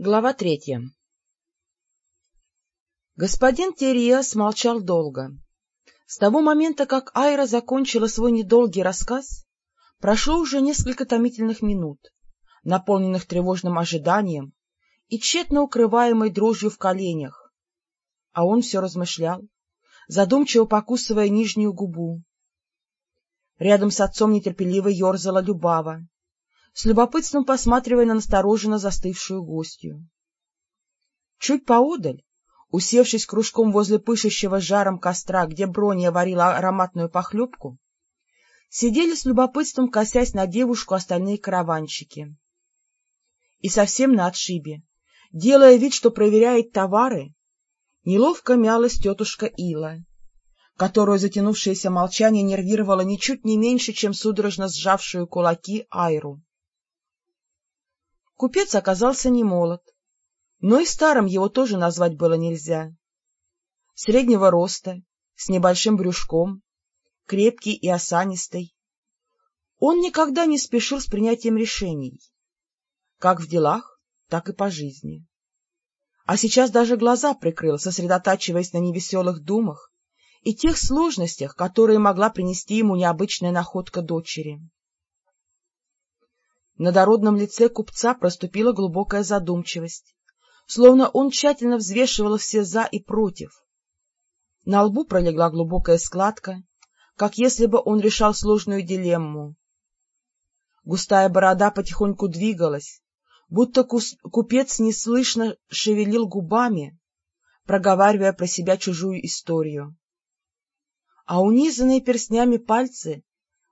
Глава третья Господин Терриас молчал долго. С того момента, как Айра закончила свой недолгий рассказ, прошло уже несколько томительных минут, наполненных тревожным ожиданием и тщетно укрываемой дрожью в коленях. А он все размышлял, задумчиво покусывая нижнюю губу. Рядом с отцом нетерпеливо ерзала Любава, с любопытством посматривая на настороженно застывшую гостью. Чуть поодаль, усевшись кружком возле пышущего жаром костра, где Броня варила ароматную похлебку, сидели с любопытством, косясь на девушку остальные караванщики. И совсем на отшибе, делая вид, что проверяет товары, неловко мялась тетушка Ила, которую затянувшееся молчание нервировало ничуть не меньше, чем судорожно сжавшую кулаки Айру. Купец оказался не молод, но и старым его тоже назвать было нельзя. Среднего роста, с небольшим брюшком, крепкий и осанистый. Он никогда не спешил с принятием решений, как в делах, так и по жизни. А сейчас даже глаза прикрыл, сосредотачиваясь на невеселых думах и тех сложностях, которые могла принести ему необычная находка дочери. На дородном лице купца проступила глубокая задумчивость, словно он тщательно взвешивал все «за» и «против». На лбу пролегла глубокая складка, как если бы он решал сложную дилемму. Густая борода потихоньку двигалась, будто купец неслышно шевелил губами, проговаривая про себя чужую историю. А унизанные перстнями пальцы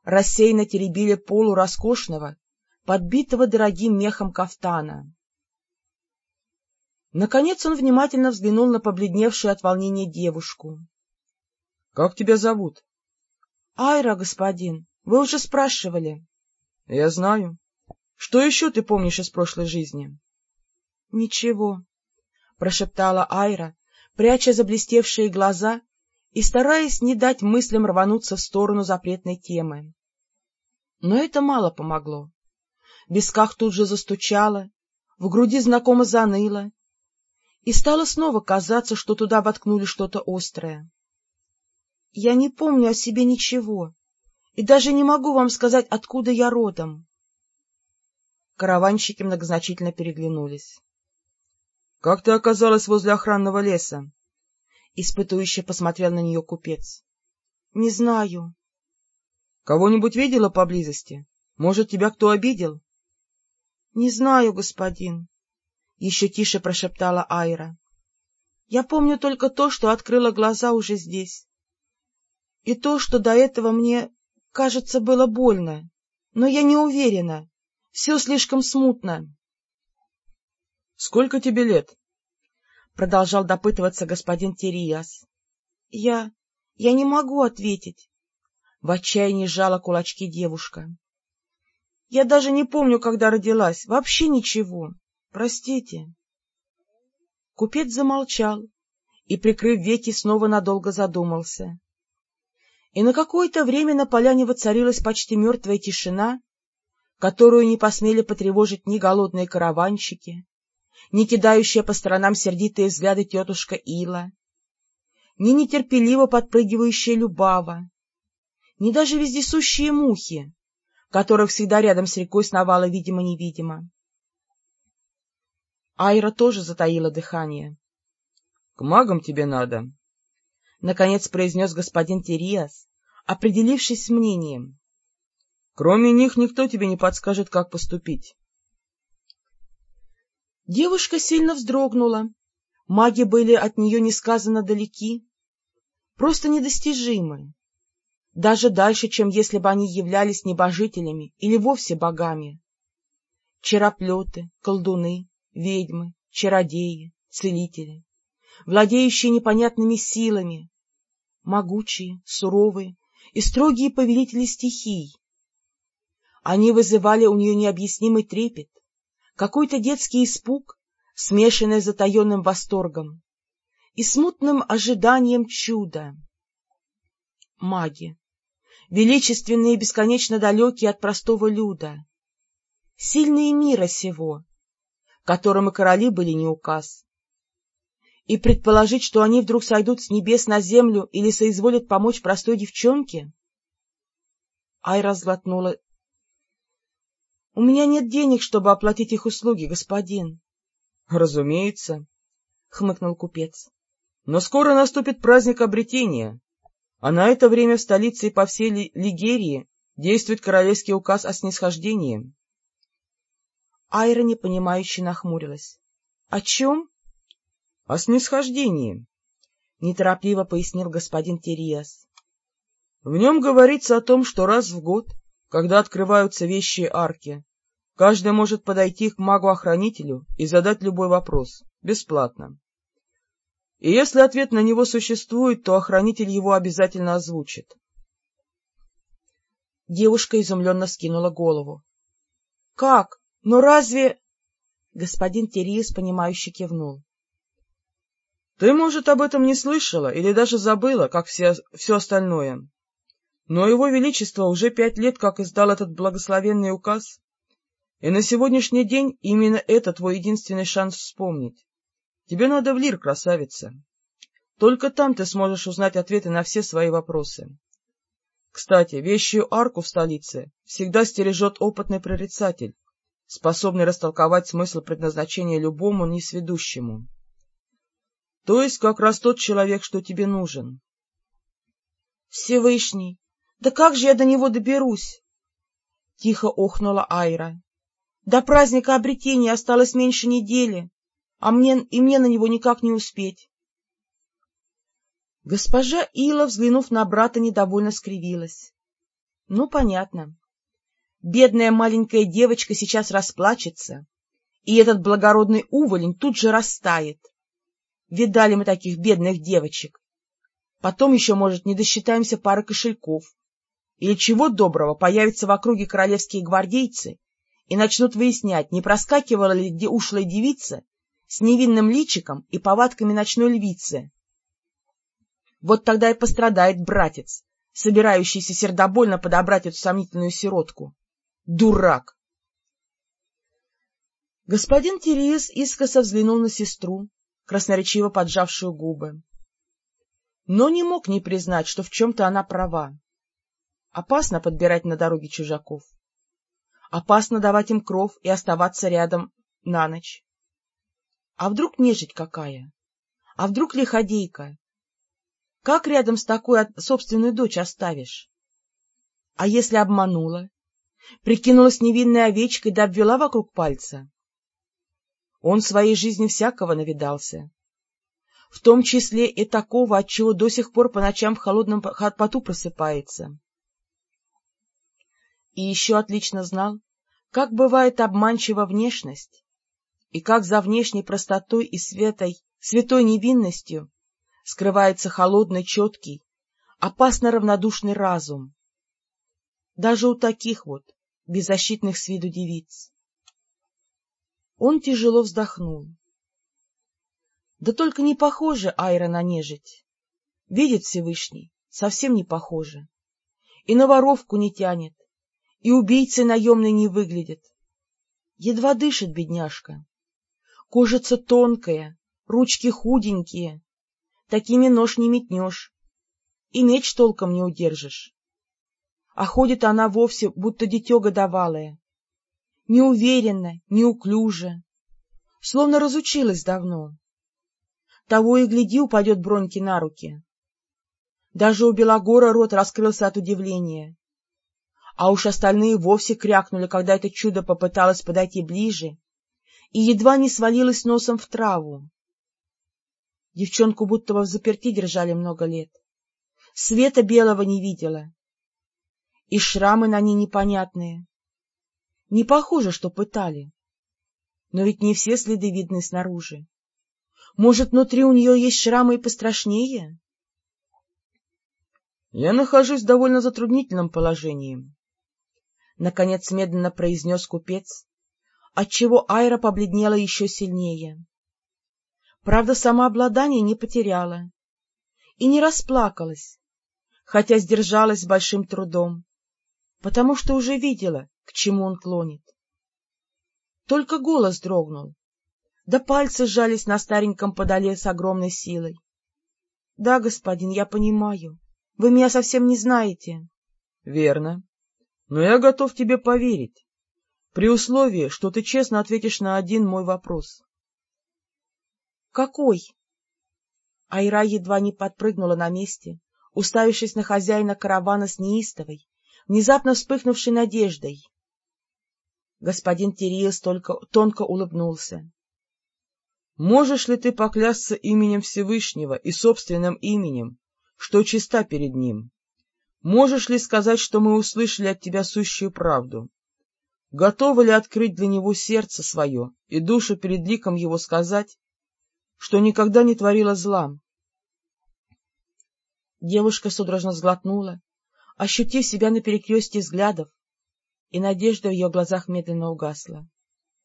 рассеянно теребили полу роскошного, подбитого дорогим мехом кафтана. Наконец он внимательно взглянул на побледневшую от волнения девушку. — Как тебя зовут? — Айра, господин. Вы уже спрашивали. — Я знаю. Что еще ты помнишь из прошлой жизни? — Ничего, — прошептала Айра, пряча заблестевшие глаза и стараясь не дать мыслям рвануться в сторону запретной темы. Но это мало помогло. В висках тут же застучало, в груди знакомо заныло, и стало снова казаться, что туда воткнули что-то острое. Я не помню о себе ничего, и даже не могу вам сказать, откуда я родом. Караванщики многозначительно переглянулись. — Как ты оказалась возле охранного леса? — испытующе посмотрел на нее купец. — Не знаю. — Кого-нибудь видела поблизости? Может, тебя кто обидел? — Не знаю, господин, — еще тише прошептала Айра. — Я помню только то, что открыла глаза уже здесь. И то, что до этого мне, кажется, было больно. Но я не уверена. Все слишком смутно. — Сколько тебе лет? — продолжал допытываться господин Терияс. — Я... я не могу ответить. В отчаянии сжала кулачки девушка. Я даже не помню, когда родилась, вообще ничего. Простите. Купец замолчал и, прикрыв веки, снова надолго задумался. И на какое-то время на поляне воцарилась почти мертвая тишина, которую не посмели потревожить ни голодные караванщики, ни кидающая по сторонам сердитые взгляды тетушка Ила, ни нетерпеливо подпрыгивающая Любава, ни даже вездесущие мухи, которых всегда рядом с рекой сновала видимо-невидимо. Айра тоже затаила дыхание. — К магам тебе надо, — наконец произнес господин Териас, определившись с мнением. — Кроме них никто тебе не подскажет, как поступить. Девушка сильно вздрогнула. Маги были от нее несказанно далеки, просто недостижимы даже дальше, чем если бы они являлись небожителями или вовсе богами. Чероплеты, колдуны, ведьмы, чародеи, целители, владеющие непонятными силами, могучие, суровые и строгие повелители стихий. Они вызывали у нее необъяснимый трепет, какой-то детский испуг, смешанный с затаенным восторгом и смутным ожиданием чуда. Маги, величественные и бесконечно далекие от простого люда, сильные мира сего, которым и короли были не указ. И предположить, что они вдруг сойдут с небес на землю или соизволят помочь простой девчонке? Айра сглотнула. — У меня нет денег, чтобы оплатить их услуги, господин. — Разумеется, — хмыкнул купец. — Но скоро наступит праздник обретения, а на это время в столице и по всей Лигерии действует королевский указ о снисхождении. Айра непонимающе нахмурилась. — О чем? — О снисхождении, — неторопливо пояснил господин Терриас. — В нем говорится о том, что раз в год, когда открываются вещи арки, каждый может подойти к магу-охранителю и задать любой вопрос, бесплатно. И если ответ на него существует, то охранитель его обязательно озвучит. Девушка изумленно скинула голову. — Как? Но разве... Господин Терриес, понимающе кивнул. — Ты, может, об этом не слышала или даже забыла, как все, все остальное. Но его величество уже пять лет как издал этот благословенный указ, и на сегодняшний день именно это твой единственный шанс вспомнить. Тебе надо в Лир, красавица. Только там ты сможешь узнать ответы на все свои вопросы. Кстати, вещью арку в столице всегда стережет опытный прорицатель, способный растолковать смысл предназначения любому несведущему. То есть как раз тот человек, что тебе нужен. — Всевышний, да как же я до него доберусь? — тихо охнула Айра. — До праздника обретения осталось меньше недели, а мне и мне на него никак не успеть. Госпожа Ила, взглянув на брата, недовольно скривилась. Ну, понятно. Бедная маленькая девочка сейчас расплачется, и этот благородный уволень тут же растает. Видали мы таких бедных девочек. Потом еще, может, не досчитаемся пары кошельков. Или чего доброго появятся в округе королевские гвардейцы и начнут выяснять, не проскакивала ли где ушлая девица с невинным личиком и повадками ночной львицы, вот тогда и пострадает братец, собирающийся сердобольно подобрать эту сомнительную сиротку. Дурак! Господин Терриес искоса взглянул на сестру, красноречиво поджавшую губы. Но не мог не признать, что в чем-то она права. Опасно подбирать на дороге чужаков. Опасно давать им кров и оставаться рядом на ночь. А вдруг нежить какая? А вдруг лиходейка? Как рядом с такой собственную дочь оставишь? А если обманула? Прикинулась невинной овечкой да обвела вокруг пальца? Он в своей жизни всякого навидался. В том числе и такого, от чего до сих пор по ночам в холодном поту просыпается. И еще отлично знал, как бывает обманчива внешность, и как за внешней простотой и светой, святой невинностью скрывается холодный, четкий, опасно равнодушный разум. Даже у таких вот, беззащитных с виду девиц. Он тяжело вздохнул. Да только не похоже Айра на нежить. Видит Всевышний, совсем не похоже. И на воровку не тянет, и убийцей наемной не выглядит. Едва дышит бедняжка. Кожица тонкая, ручки худенькие, такими нож не метнешь, и меч толком не удержишь. А ходит она вовсе, будто дитё годовалое, неуверенно, неуклюже, словно разучилась давно. Того и гляди, упадет Броньки на руки. Даже у Белогора рот раскрылся от удивления. А уж остальные вовсе крякнули, когда это чудо попыталось подойти ближе и едва не свалилась носом в траву. Девчонку будто бы в заперти держали много лет. Света белого не видела. И шрамы на ней непонятные. Не похоже, что пытали. Но ведь не все следы видны снаружи. Может, внутри у нее есть шрамы и пострашнее? — Я нахожусь в довольно затруднительном положении. Наконец медленно произнес купец, отчего Айра побледнела еще сильнее. Правда, самообладание не потеряла и не расплакалась, хотя сдержалась с большим трудом, потому что уже видела, к чему он клонит. Только голос дрогнул, да пальцы сжались на стареньком подоле с огромной силой. — Да, господин, я понимаю. Вы меня совсем не знаете. — Верно. Но я готов тебе поверить, при условии, что ты честно ответишь на один мой вопрос. — Какой? Айра едва не подпрыгнула на месте, уставившись на хозяина каравана с неистовой, внезапно вспыхнувшей надеждой. Господин Тириас только тонко улыбнулся. — Можешь ли ты поклясться именем Всевышнего и собственным именем, что чиста перед ним? Можешь ли сказать, что мы услышали от тебя сущую правду? Готова ли открыть для него сердце свое и душу перед ликом его сказать, что никогда не творила зла? Девушка судорожно сглотнула, ощутив себя на перекрестье взглядов, и надежда в ее глазах медленно угасла.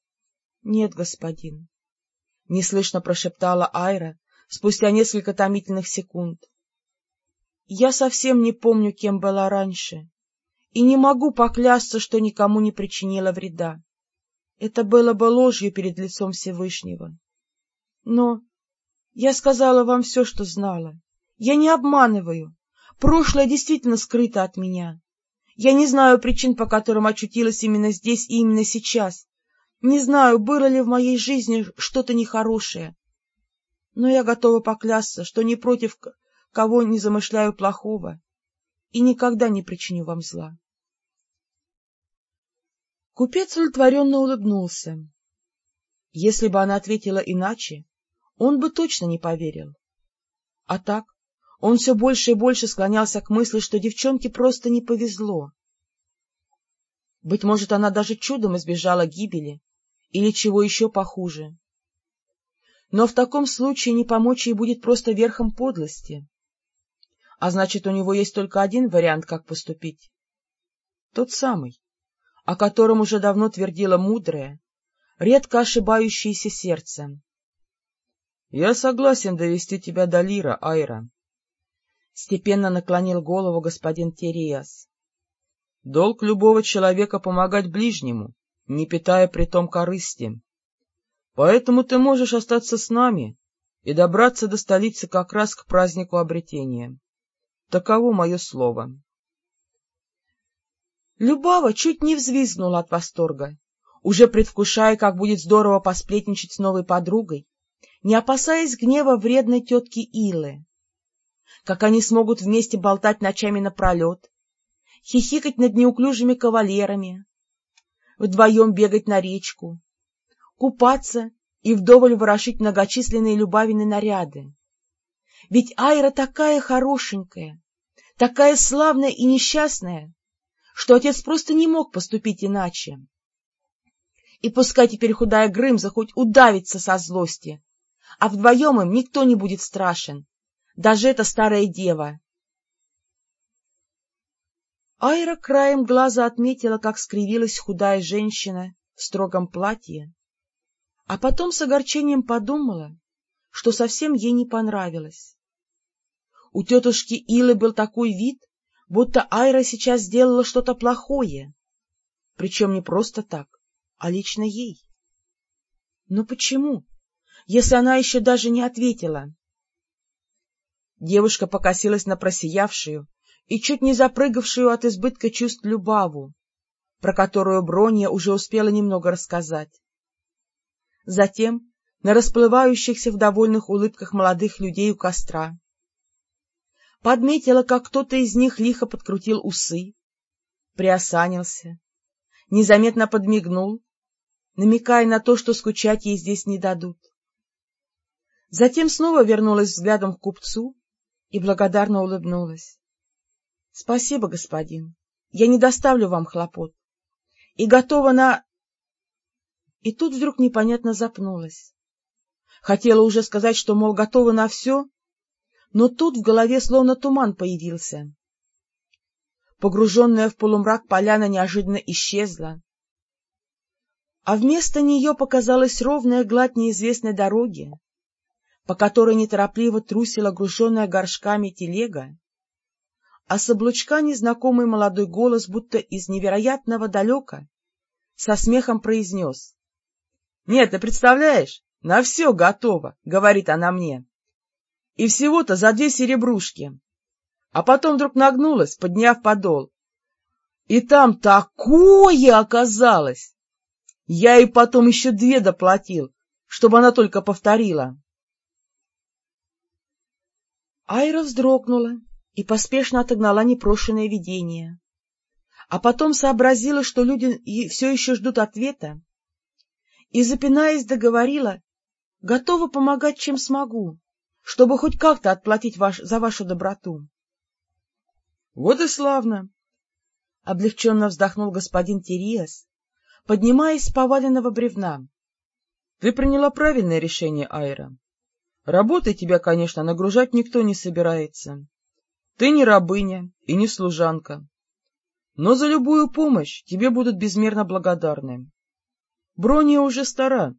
— Нет, господин, — неслышно прошептала Айра спустя несколько томительных секунд. — Я совсем не помню, кем была раньше, и не могу поклясться, что никому не причинила вреда. Это было бы ложью перед лицом Всевышнего. Но я сказала вам все, что знала. Я не обманываю. Прошлое действительно скрыто от меня. Я не знаю причин, по которым очутилась именно здесь и именно сейчас. Не знаю, было ли в моей жизни что-то нехорошее. Но я готова поклясться, что ни против кого не замышляю плохого и никогда не причиню вам зла. Купец удовлетворенно улыбнулся. Если бы она ответила иначе, он бы точно не поверил. А так он все больше и больше склонялся к мысли, что девчонке просто не повезло. Быть может, она даже чудом избежала гибели или чего еще похуже. Но в таком случае не помочь ей будет просто верхом подлости. А значит, у него есть только один вариант, как поступить. Тот самый, о котором уже давно твердило мудрое, редко ошибающееся сердце. — Я согласен довести тебя до Лира, Айра, — степенно наклонил голову господин Териас. — Долг любого человека помогать ближнему, не питая при том корысти. Поэтому ты можешь остаться с нами и добраться до столицы как раз к празднику обретения. Таково мое слово. Любава чуть не взвизгнула от восторга, уже предвкушая, как будет здорово посплетничать с новой подругой, не опасаясь гнева вредной тетки Илы как они смогут вместе болтать ночами напролет, хихикать над неуклюжими кавалерами, вдвоем бегать на речку, купаться и вдоволь ворошить многочисленные любавины наряды. Ведь Айра такая хорошенькая, такая славная и несчастная, что отец просто не мог поступить иначе. И пускай теперь худая Грымза хоть удавится со злости, а вдвоем им никто не будет страшен, даже эта старая дева. Айра краем глаза отметила, как скривилась худая женщина в строгом платье, а потом с огорчением подумала, что совсем ей не понравилось. У тетушки Илы был такой вид, будто Айра сейчас сделала что-то плохое, причем не просто так, а лично ей. Но почему, если она еще даже не ответила? Девушка покосилась на просиявшую и чуть не запрыгавшую от избытка чувств Любаву, про которую Броня уже успела немного рассказать. Затем на расплывающихся в довольных улыбках молодых людей у костра. Подметила, как кто-то из них лихо подкрутил усы, приосанился, незаметно подмигнул, намекая на то, что скучать ей здесь не дадут. Затем снова вернулась взглядом к купцу и благодарно улыбнулась. — Спасибо, господин. Я не доставлю вам хлопот. И готова на... И тут вдруг непонятно запнулась. Хотела уже сказать, что, мол, готова на все, но тут в голове словно туман появился. Погруженная в полумрак поляна неожиданно исчезла, а вместо нее показалась ровная гладь неизвестной дороги, по которой неторопливо трусила груженная горшками телега, а с облучка незнакомый молодой голос, будто из невероятного далека, со смехом произнес. — Нет, ты представляешь, на все готово, — говорит она мне. И всего-то за две серебрушки. А потом вдруг нагнулась, подняв подол. И там такое оказалось! Я ей потом еще две доплатил, чтобы она только повторила. Айра вздрогнула и поспешно отогнала непрошенное видение. А потом сообразила, что люди все еще ждут ответа, и, запинаясь, договорила, готова помогать, чем смогу, чтобы хоть как-то отплатить ваш, за вашу доброту. — Вот и славно! — облегченно вздохнул господин Териас, поднимаясь с поваленного бревна. — Ты приняла правильное решение, Айра. Работой тебя, конечно, нагружать никто не собирается. Ты не рабыня и не служанка. Но за любую помощь тебе будут безмерно благодарны. Броня уже стара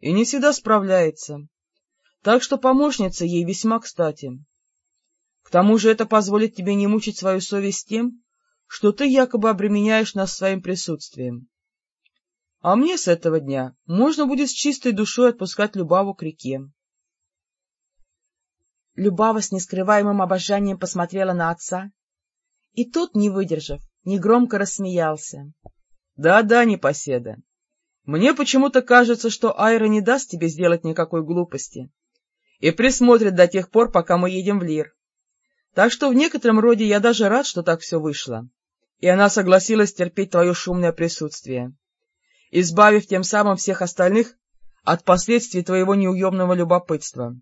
и не всегда справляется, так что помощница ей весьма кстати. К тому же это позволит тебе не мучить свою совесть тем, что ты якобы обременяешь нас своим присутствием. А мне с этого дня можно будет с чистой душой отпускать Любаву к реке. Любава с нескрываемым обожанием посмотрела на отца, и тот, не выдержав, негромко рассмеялся. Да — Да-да, непоседа, мне почему-то кажется, что Айра не даст тебе сделать никакой глупости и присмотрит до тех пор, пока мы едем в Лир. Так что в некотором роде я даже рад, что так все вышло, и она согласилась терпеть твое шумное присутствие, избавив тем самым всех остальных от последствий твоего неуемного любопытства.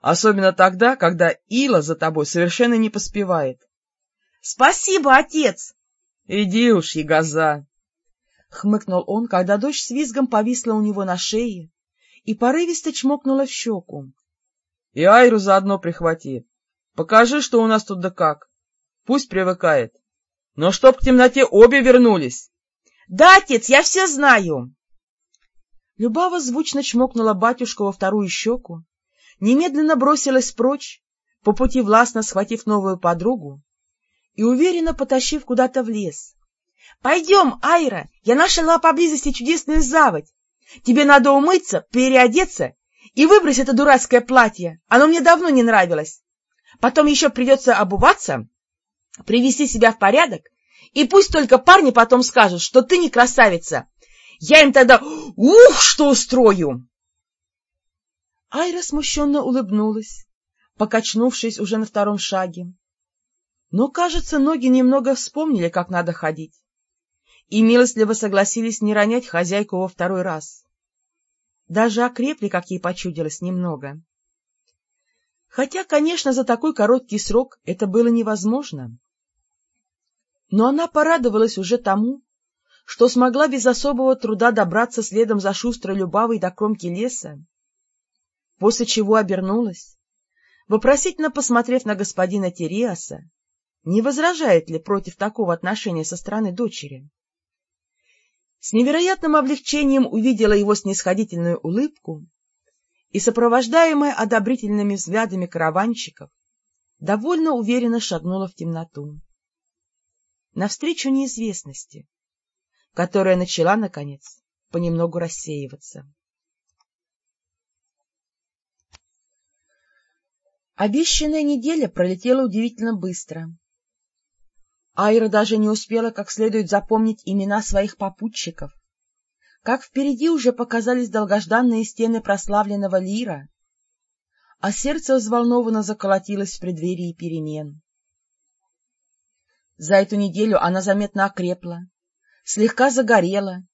Особенно тогда, когда Ила за тобой совершенно не поспевает. — Спасибо, отец! — Иди уж, ягоза! — хмыкнул он, когда дочь с визгом повисла у него на шее и порывисто чмокнула в щеку. — И Айру заодно прихвати. Покажи, что у нас тут да как. Пусть привыкает. Но чтоб к темноте обе вернулись. — Да, отец, я все знаю. Любава звучно чмокнула батюшку во вторую щеку, немедленно бросилась прочь, по пути властно схватив новую подругу и уверенно потащив куда-то в лес. — Пойдем, Айра, я нашла поблизости чудесную заводь. Тебе надо умыться, переодеться и выбрось это дурацкое платье, оно мне давно не нравилось. Потом еще придется обуваться, привести себя в порядок, и пусть только парни потом скажут, что ты не красавица. Я им тогда ух, что устрою! Айра смущенно улыбнулась, покачнувшись уже на втором шаге. Но, кажется, ноги немного вспомнили, как надо ходить, и милостливо согласились не ронять хозяйку во второй раз. Даже окрепли, как ей почудилось, немного. Хотя, конечно, за такой короткий срок это было невозможно. Но она порадовалась уже тому, что смогла без особого труда добраться следом за шустрой Любавой до кромки леса после чего обернулась, вопросительно посмотрев на господина Териаса, не возражает ли против такого отношения со стороны дочери. С невероятным облегчением увидела его снисходительную улыбку и, сопровождаемая одобрительными взглядами караванщиков, довольно уверенно шагнула в темноту. Навстречу неизвестности, которая начала, наконец, понемногу рассеиваться. Обещанная неделя пролетела удивительно быстро. Айра даже не успела как следует запомнить имена своих попутчиков, как впереди уже показались долгожданные стены прославленного Лира, а сердце взволнованно заколотилось в преддверии перемен. За эту неделю она заметно окрепла, слегка загорела,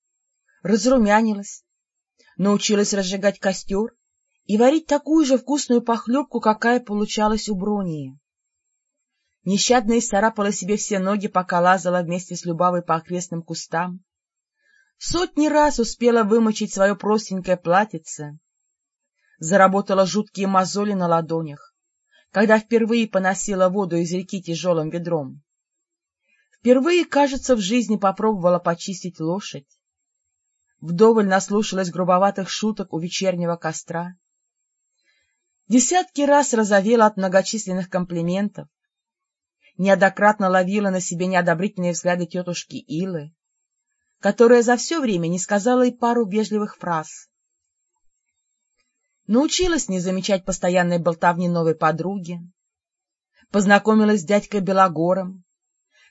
разрумянилась, научилась разжигать костер и варить такую же вкусную похлебку, какая получалась у Бронии. Нещадно исцарапала себе все ноги, пока лазала вместе с Любавой по окрестным кустам. Сотни раз успела вымочить свое простенькое платьице. Заработала жуткие мозоли на ладонях, когда впервые поносила воду из реки тяжелым ведром. Впервые, кажется, в жизни попробовала почистить лошадь. Вдоволь наслушалась грубоватых шуток у вечернего костра Десятки раз разовела от многочисленных комплиментов, неоднократно ловила на себе неодобрительные взгляды тетушки Илы, которая за все время не сказала и пару вежливых фраз. научилась не замечать постоянной болтовни новой подруги, познакомилась с дядькой Белогором,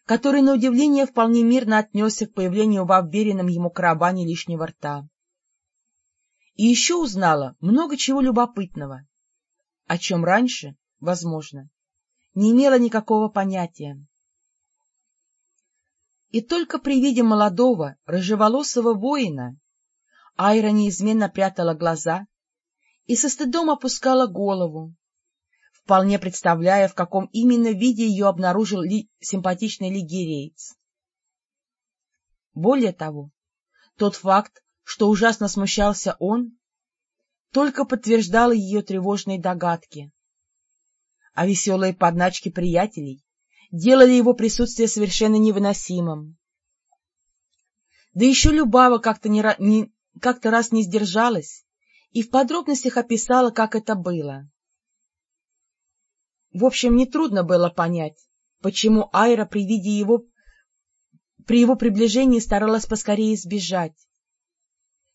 который, на удивление, вполне мирно отнесся к появлению в обверенном ему карабане лишнего рта. И еще узнала много чего любопытного, о чем раньше, возможно, не имела никакого понятия. И только при виде молодого, рыжеволосого воина Айра неизменно прятала глаза и со стыдом опускала голову, вполне представляя, в каком именно виде ее обнаружил ли симпатичный лигерейц. Более того, тот факт, что ужасно смущался он, только подтверждал ее тревожные догадки. А веселые подначки приятелей делали его присутствие совершенно невыносимым. Да еще Любава как-то не, не, как раз не сдержалась и в подробностях описала, как это было. В общем, нетрудно было понять, почему Айра при виде его, при его приближении старалась поскорее сбежать.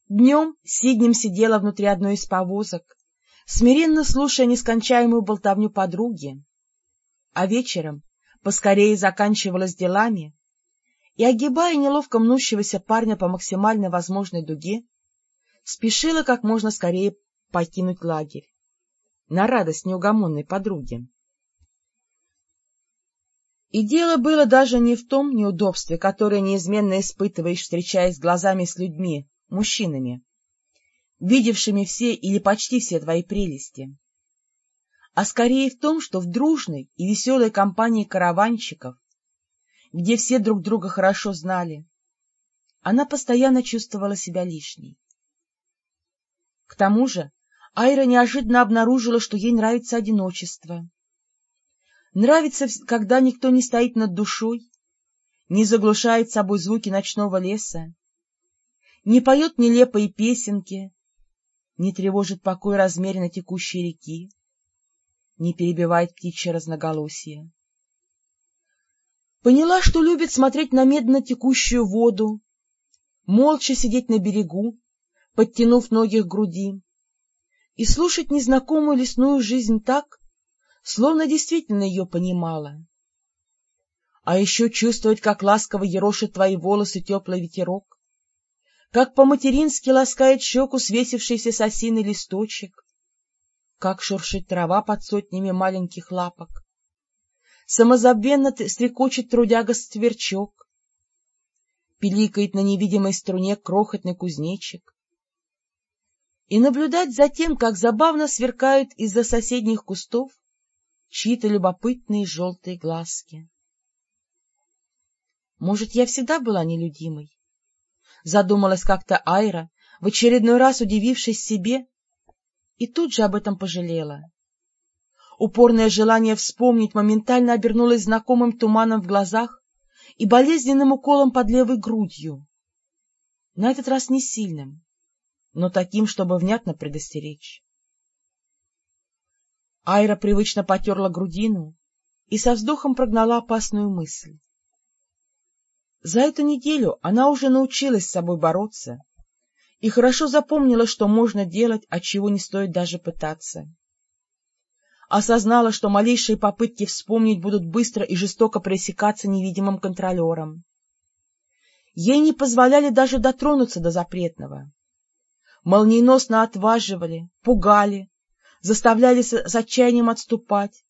Днем Сиднем сидела внутри одной из повозок, смиренно слушая нескончаемую болтовню подруги, а вечером поскорее заканчивалась делами и, огибая неловко мнущегося парня по максимально возможной дуге, спешила как можно скорее покинуть лагерь, на радость неугомонной подруги. И дело было даже не в том неудобстве, которое неизменно испытываешь, встречаясь глазами с людьми, мужчинами, видевшими все или почти все твои прелести, а скорее в том, что в дружной и веселой компании караванщиков, где все друг друга хорошо знали, она постоянно чувствовала себя лишней. К тому же Айра неожиданно обнаружила, что ей нравится одиночество. Нравится, когда никто не стоит над душой, не заглушает собой звуки ночного леса, не поет нелепые песенки, не тревожит покой размеренно текущей реки, не перебивает птичье разноголосие. Поняла, что любит смотреть на медленно текущую воду, молча сидеть на берегу, подтянув ноги к груди, и слушать незнакомую лесную жизнь так, словно действительно ее понимала. А еще чувствовать, как ласково ерошит твои волосы теплый ветерок, как по-матерински ласкает щеку свесившийся с осины листочек, как шуршит трава под сотнями маленьких лапок, самозабвенно стрекочет трудяга-стверчок, пиликает на невидимой струне крохотный кузнечик, и наблюдать за тем, как забавно сверкают из-за соседних кустов чьи-то любопытные желтые глазки. Может, я всегда была нелюдимой? Задумалась как-то Айра, в очередной раз удивившись себе, и тут же об этом пожалела. Упорное желание вспомнить моментально обернулось знакомым туманом в глазах и болезненным уколом под левой грудью. На этот раз не сильным, но таким, чтобы внятно предостеречь. Айра привычно потерла грудину и со вздохом прогнала опасную мысль. За эту неделю она уже научилась с собой бороться и хорошо запомнила, что можно делать, от чего не стоит даже пытаться. Осознала, что малейшие попытки вспомнить будут быстро и жестоко пресекаться невидимым контролером. Ей не позволяли даже дотронуться до запретного. Молниеносно отваживали, пугали, заставляли с отчаянием отступать.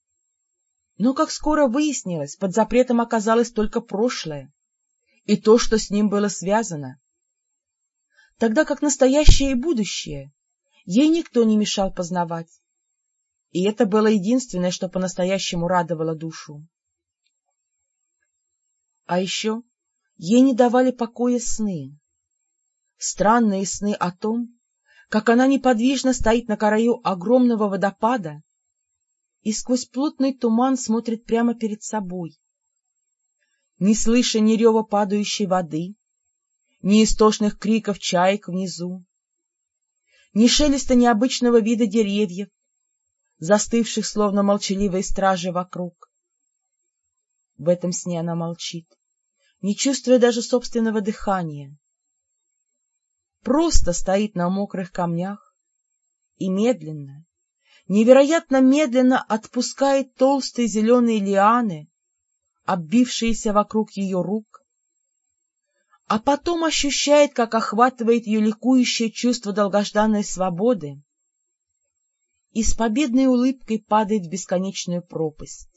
Но, как скоро выяснилось, под запретом оказалось только прошлое и то, что с ним было связано. Тогда как настоящее и будущее ей никто не мешал познавать. И это было единственное, что по-настоящему радовало душу. А еще ей не давали покоя сны. Странные сны о том, как она неподвижно стоит на краю огромного водопада и сквозь плотный туман смотрит прямо перед собой. Не слыша ни рева падающей воды, ни истошных криков чаек внизу, ни шелеста необычного вида деревьев, застывших словно молчаливые стражи вокруг. В этом сне она молчит, не чувствуя даже собственного дыхания просто стоит на мокрых камнях и медленно, невероятно медленно отпускает толстые зеленые лианы, оббившиеся вокруг ее рук, а потом ощущает, как охватывает ее ликующее чувство долгожданной свободы и с победной улыбкой падает в бесконечную пропасть.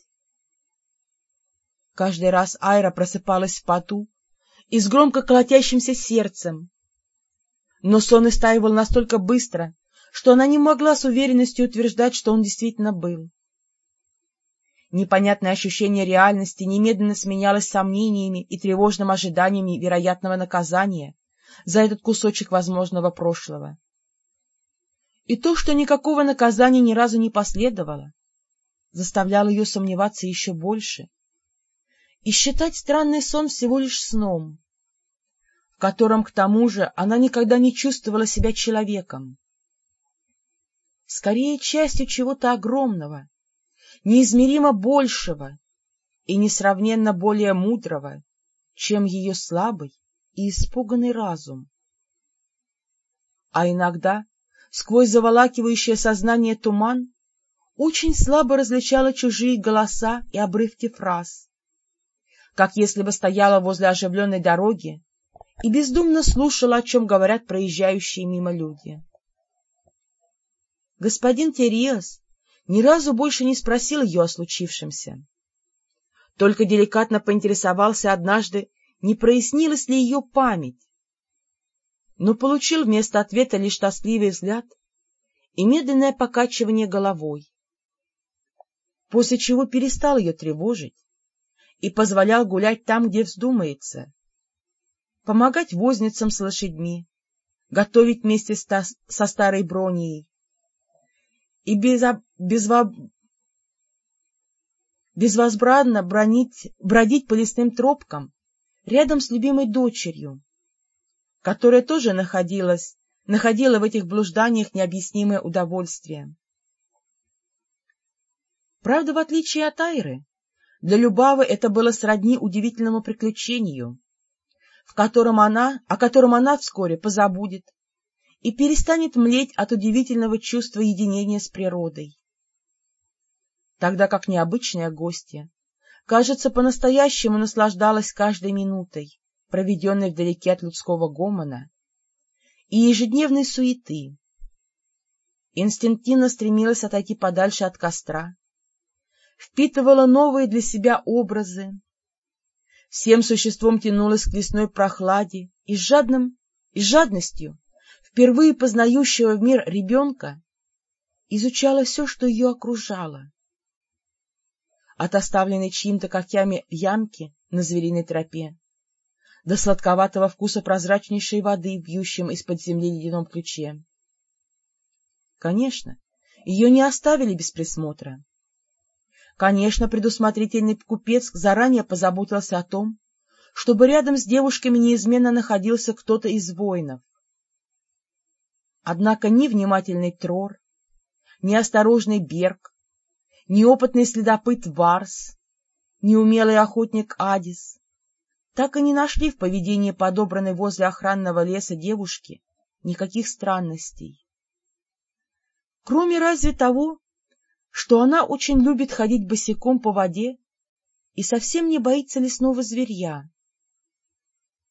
Каждый раз Айра просыпалась в поту и с громко колотящимся сердцем, но сон истаивал настолько быстро, что она не могла с уверенностью утверждать, что он действительно был. Непонятное ощущение реальности немедленно сменялось сомнениями и тревожным ожиданиями вероятного наказания за этот кусочек возможного прошлого. И то, что никакого наказания ни разу не последовало, заставляло ее сомневаться еще больше и считать странный сон всего лишь сном, в котором, к тому же, она никогда не чувствовала себя человеком. Скорее, частью чего-то огромного, неизмеримо большего и несравненно более мудрого, чем ее слабый и испуганный разум. А иногда, сквозь заволакивающее сознание туман, очень слабо различала чужие голоса и обрывки фраз, как если бы стояла возле оживленной дороги и бездумно слушала, о чем говорят проезжающие мимо люди. Господин Териас ни разу больше не спросил ее о случившемся. Только деликатно поинтересовался однажды, не прояснилась ли ее память, но получил вместо ответа лишь тоскливый взгляд и медленное покачивание головой, после чего перестал ее тревожить и позволял гулять там, где вздумается, помогать возницам с лошадьми, готовить вместе со старой броней, и безо... безво... безвозбранно бронить... бродить по лесным тропкам рядом с любимой дочерью, которая тоже находилась, находила в этих блужданиях необъяснимое удовольствие. Правда, в отличие от Айры, для Любавы это было сродни удивительному приключению, в котором она, о котором она вскоре позабудет и перестанет млеть от удивительного чувства единения с природой. Тогда как необычная гостья, кажется, по-настоящему наслаждалась каждой минутой, проведенной вдалеке от людского гомона и ежедневной суеты. Инстинктивно стремилась отойти подальше от костра, впитывала новые для себя образы, всем существом тянулась к лесной прохладе и с, жадным, и с жадностью впервые познающего мир ребенка, изучала все, что ее окружало. От оставленной чьим-то когтями ямки на звериной тропе до сладковатого вкуса прозрачнейшей воды, бьющем из-под земли ледяном ключе. Конечно, ее не оставили без присмотра. Конечно, предусмотрительный купец заранее позаботился о том, чтобы рядом с девушками неизменно находился кто-то из воинов. Однако ни внимательный Трор, ни осторожный Берг, ни опытный следопыт Варс, ни умелый охотник Адис так и не нашли в поведении подобранной возле охранного леса девушки никаких странностей. Кроме разве того, что она очень любит ходить босиком по воде и совсем не боится лесного зверья.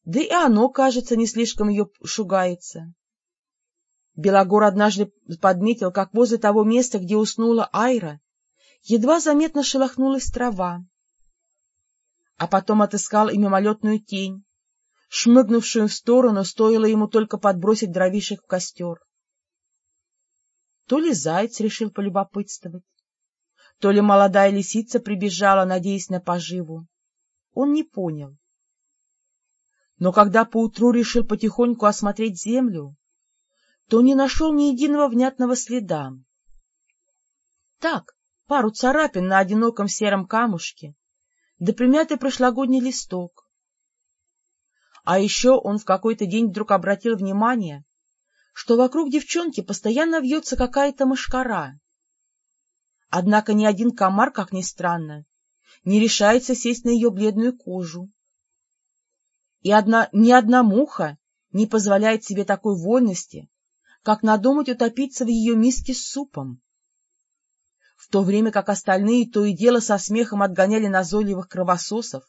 Да и оно, кажется, не слишком ее шугается. Белогор однажды подметил, как возле того места, где уснула Айра, едва заметно шелохнулась трава. А потом отыскал и мимолетную тень, шмыгнувшую в сторону, стоило ему только подбросить дровишек в костер. То ли заяц решил полюбопытствовать, то ли молодая лисица прибежала, надеясь на поживу. Он не понял. Но когда поутру решил потихоньку осмотреть землю, то не нашел ни единого внятного следа. Так, пару царапин на одиноком сером камушке, да примятый прошлогодний листок. А еще он в какой-то день вдруг обратил внимание, что вокруг девчонки постоянно вьется какая-то мошкара. Однако ни один комар, как ни странно, не решается сесть на ее бледную кожу. И одна, ни одна муха не позволяет себе такой вольности, как надумать утопиться в ее миске с супом. В то время как остальные то и дело со смехом отгоняли назойливых кровососов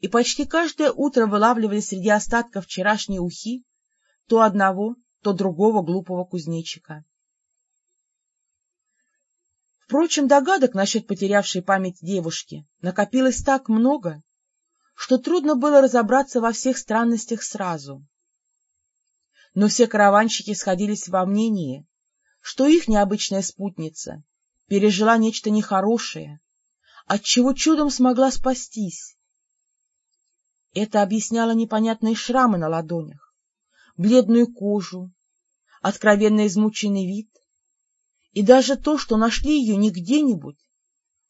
и почти каждое утро вылавливали среди остатков вчерашней ухи то одного, то другого глупого кузнечика. Впрочем, догадок насчет потерявшей память девушки накопилось так много, что трудно было разобраться во всех странностях сразу но все караванщики сходились во мнении, что их необычная спутница пережила нечто нехорошее, отчего чудом смогла спастись. Это объясняло непонятные шрамы на ладонях, бледную кожу, откровенно измученный вид и даже то, что нашли ее не где-нибудь,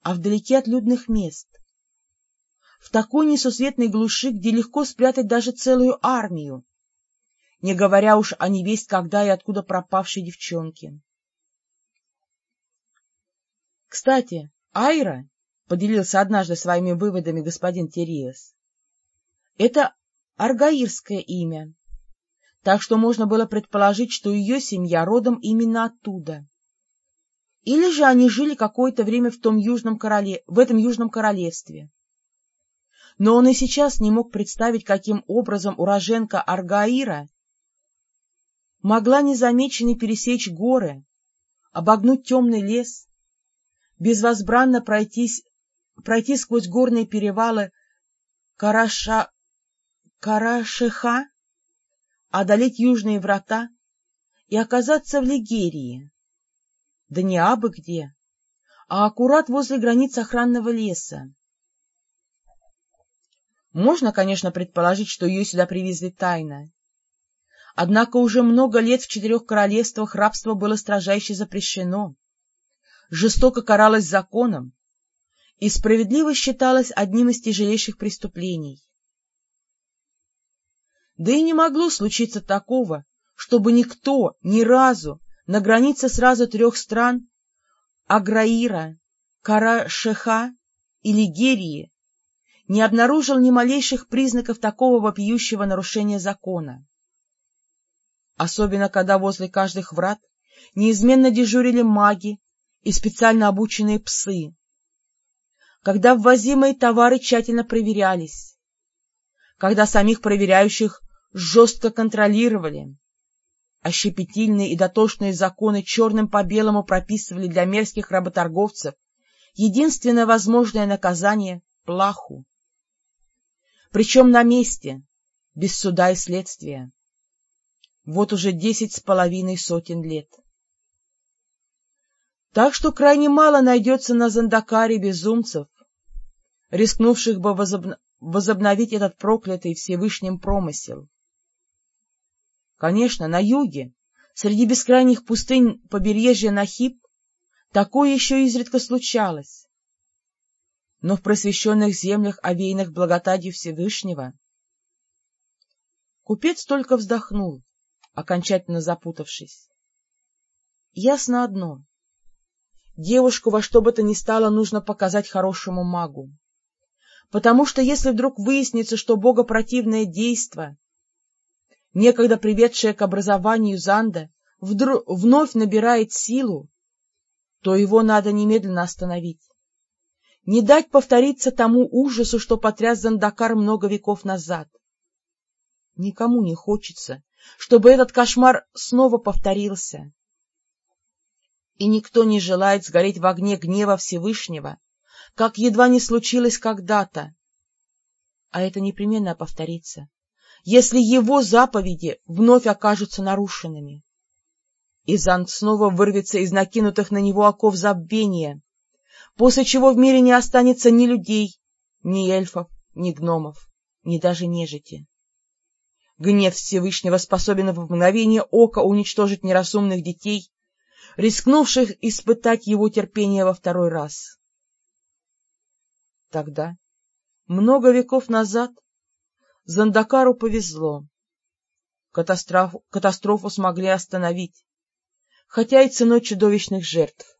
а вдалеке от людных мест, в такой несусветной глуши, где легко спрятать даже целую армию, не говоря уж о невесть когда и откуда пропавшей девчонке. Кстати, Айра, — поделился однажды своими выводами господин Териес, — это аргаирское имя, так что можно было предположить, что ее семья родом именно оттуда. Или же они жили какое-то время в, том южном короле... в этом южном королевстве. Но он и сейчас не мог представить, каким образом уроженка Аргаира могла незамеченной пересечь горы, обогнуть темный лес, безвозбранно пройтись, пройти сквозь горные перевалы Караша... Карашиха, одолеть южные врата и оказаться в Лигерии. Да не абы где, а аккурат возле границ охранного леса. Можно, конечно, предположить, что ее сюда привезли тайно, Однако уже много лет в четырех королевствах рабство было строжайше запрещено, жестоко каралось законом и справедливо считалось одним из тяжелейших преступлений. Да и не могло случиться такого, чтобы никто ни разу на границе сразу трех стран — Аграира, Кара-Шеха и Лигерии — не обнаружил ни малейших признаков такого вопиющего нарушения закона особенно когда возле каждых врат неизменно дежурили маги и специально обученные псы, когда ввозимые товары тщательно проверялись, когда самих проверяющих жестко контролировали, а щепетильные и дотошные законы черным по белому прописывали для мерзких работорговцев единственное возможное наказание — плаху. Причем на месте, без суда и следствия вот уже десять с половиной сотен лет. Так что крайне мало найдется на Зандакаре безумцев, рискнувших бы возобн... возобновить этот проклятый Всевышним промысел. Конечно, на юге, среди бескрайних пустынь побережья Нахиб, такое еще изредка случалось. Но в просвещенных землях, овеянных благодатью Всевышнего, купец только вздохнул окончательно запутавшись. Ясно одно. Девушку во что бы то ни стало нужно показать хорошему магу. Потому что если вдруг выяснится, что богопротивное действо, некогда приведшее к образованию Занда, вдруг, вновь набирает силу, то его надо немедленно остановить. Не дать повториться тому ужасу, что потряс Зандакар много веков назад. Никому не хочется, чтобы этот кошмар снова повторился. И никто не желает сгореть в огне гнева Всевышнего, как едва не случилось когда-то. А это непременно повторится, если его заповеди вновь окажутся нарушенными. И Зант снова вырвется из накинутых на него оков забвения, после чего в мире не останется ни людей, ни эльфов, ни гномов, ни даже нежити. Гнев Всевышнего способен в мгновение ока уничтожить неразумных детей, рискнувших испытать его терпение во второй раз. Тогда, много веков назад, Зандакару повезло. Катастрофу, катастрофу смогли остановить, хотя и ценой чудовищных жертв.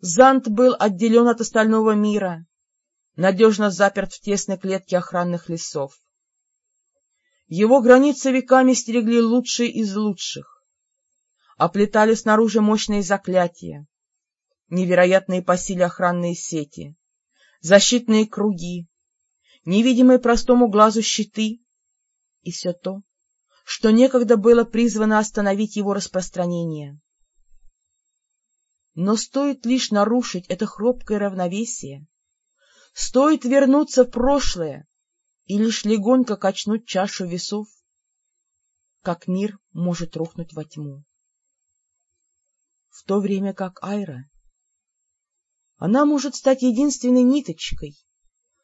Занд был отделен от остального мира, надежно заперт в тесной клетке охранных лесов. Его границы веками стерегли лучшие из лучших. оплетали снаружи мощные заклятия, невероятные по силе охранные сети, защитные круги, невидимые простому глазу щиты и все то, что некогда было призвано остановить его распространение. Но стоит лишь нарушить это хрупкое равновесие, стоит вернуться в прошлое и лишь легонько качнуть чашу весов, как мир может рухнуть во тьму. В то время как Айра, она может стать единственной ниточкой,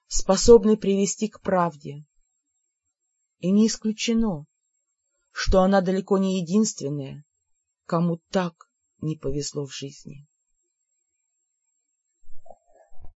способной привести к правде. И не исключено, что она далеко не единственная, кому так не повезло в жизни.